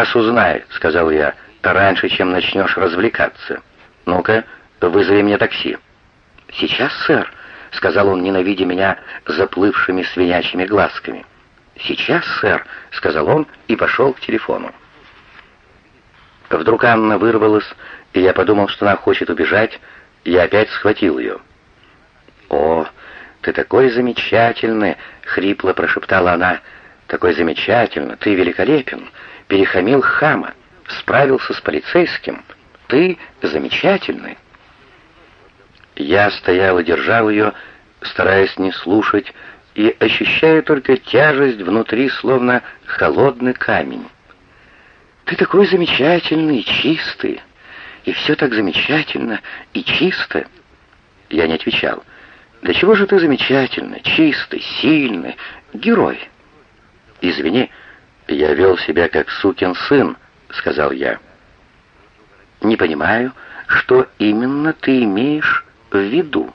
«Сейчас узнай», — сказал я, — «раньше, чем начнешь развлекаться. Ну-ка, вызови мне такси». «Сейчас, сэр», — сказал он, ненавидя меня заплывшими свинячьими глазками. «Сейчас, сэр», — сказал он и пошел к телефону. Вдруг Анна вырвалась, и я подумал, что она хочет убежать, я опять схватил ее. «О, ты такой замечательный!» — хрипло прошептала она. «Такой замечательный! Ты великолепен! Перехамил хама! Справился с полицейским! Ты замечательный!» Я стоял и держал ее, стараясь не слушать, и ощущая только тяжесть внутри, словно холодный камень. «Ты такой замечательный и чистый, и все так замечательно и чисто!» Я не отвечал. «Да чего же ты замечательный, чистый, сильный, герой?» «Извини, я вел себя как сукин сын», — сказал я. «Не понимаю, что именно ты имеешь в виду?»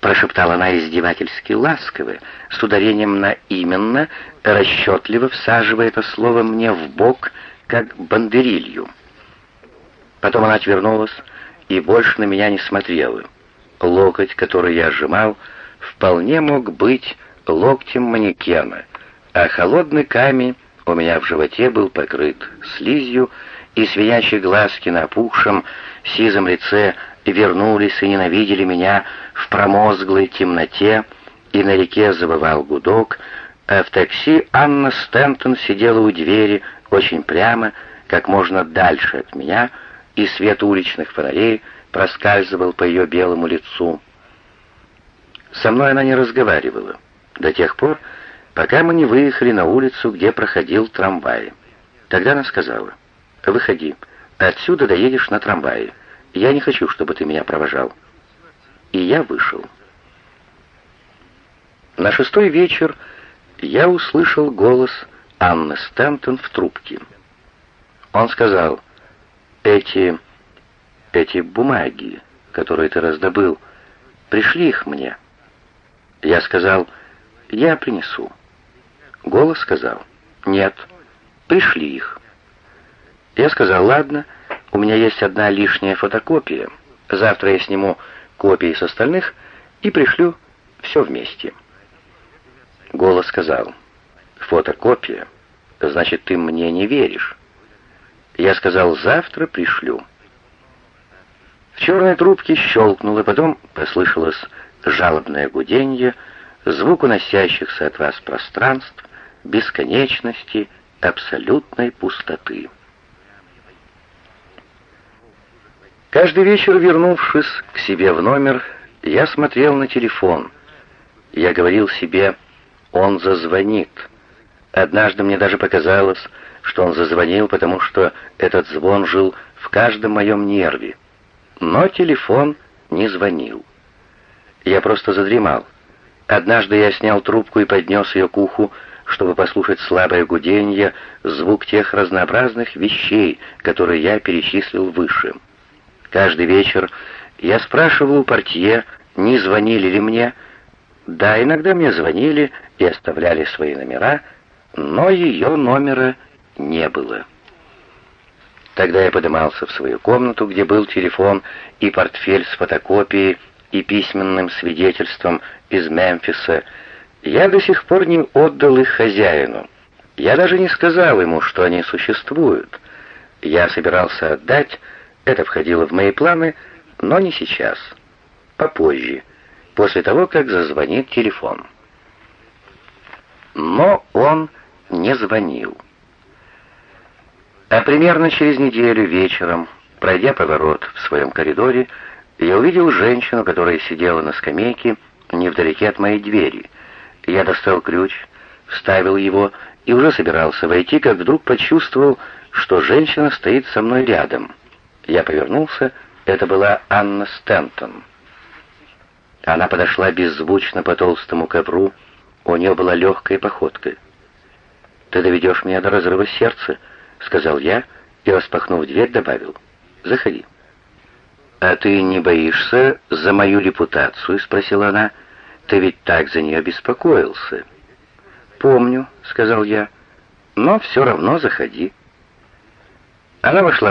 Прошептала она издевательски ласково, с ударением на «именно», расчетливо всаживая это слово мне в бок, как бандерилью. Потом она отвернулась и больше на меня не смотрела. Локоть, который я сжимал, вполне мог быть локтем манекена, а холодный камень у меня в животе был покрыт слизью, и свинячьи глазки на опухшем, сизом лице вернулись и ненавидели меня в промозглой темноте, и на реке забывал гудок, а в такси Анна Стентон сидела у двери очень прямо, как можно дальше от меня, и свет уличных фонарей проскальзывал по ее белому лицу. Со мной она не разговаривала до тех пор, пока мы не выехали на улицу, где проходил трамвай. Тогда она сказала, «Выходи, отсюда доедешь на трамвае. Я не хочу, чтобы ты меня провожал». И я вышел. На шестой вечер я услышал голос Анны Стэнтон в трубке. Он сказал, «Эти эти бумаги, которые ты раздобыл, пришли их мне. Я сказал, я принесу. Голос сказал, нет, пришли их. Я сказал, ладно, у меня есть одна лишняя фотокопия. Завтра я сниму копии с остальных и пришлю все вместе. Голос сказал, фотокопия, значит, ты мне не веришь. Я сказал, завтра пришлю. В черной трубке щелкнуло, потом послышалось жалобное гуденье, звук уносящихся от вас пространств, бесконечности, абсолютной пустоты. Каждый вечер, вернувшись к себе в номер, я смотрел на телефон. Я говорил себе, он зазвонит. Однажды мне даже показалось, что он зазвонил, потому что этот звон жил в каждом моем нерве но телефон не звонил. Я просто задремал. Однажды я снял трубку и поднес ее к уху, чтобы послушать слабое гудение, звук тех разнообразных вещей, которые я перечислил выше. Каждый вечер я спрашивал у портье, не звонили ли мне. Да, иногда мне звонили и оставляли свои номера, но ее номера не было. Тогда я поднимался в свою комнату, где был телефон и портфель с фотокопией и письменным свидетельством из Мемфиса. Я до сих пор не отдал их хозяину. Я даже не сказал ему, что они существуют. Я собирался отдать, это входило в мои планы, но не сейчас. Попозже, после того, как зазвонит телефон. Но он не звонил. А примерно через неделю вечером, пройдя поворот в своем коридоре, я увидел женщину, которая сидела на скамейке невдалеке от моей двери. Я достал ключ, вставил его и уже собирался войти, как вдруг почувствовал, что женщина стоит со мной рядом. Я повернулся, это была Анна Стентон. Она подошла беззвучно по толстому ковру, у нее была легкая походка. «Ты доведешь меня до разрыва сердца», — сказал я и, распахнув дверь, добавил. «Заходи». «А ты не боишься за мою репутацию?» — спросила она. «Ты ведь так за нее беспокоился». «Помню», — сказал я, — «но все равно заходи». Она вошла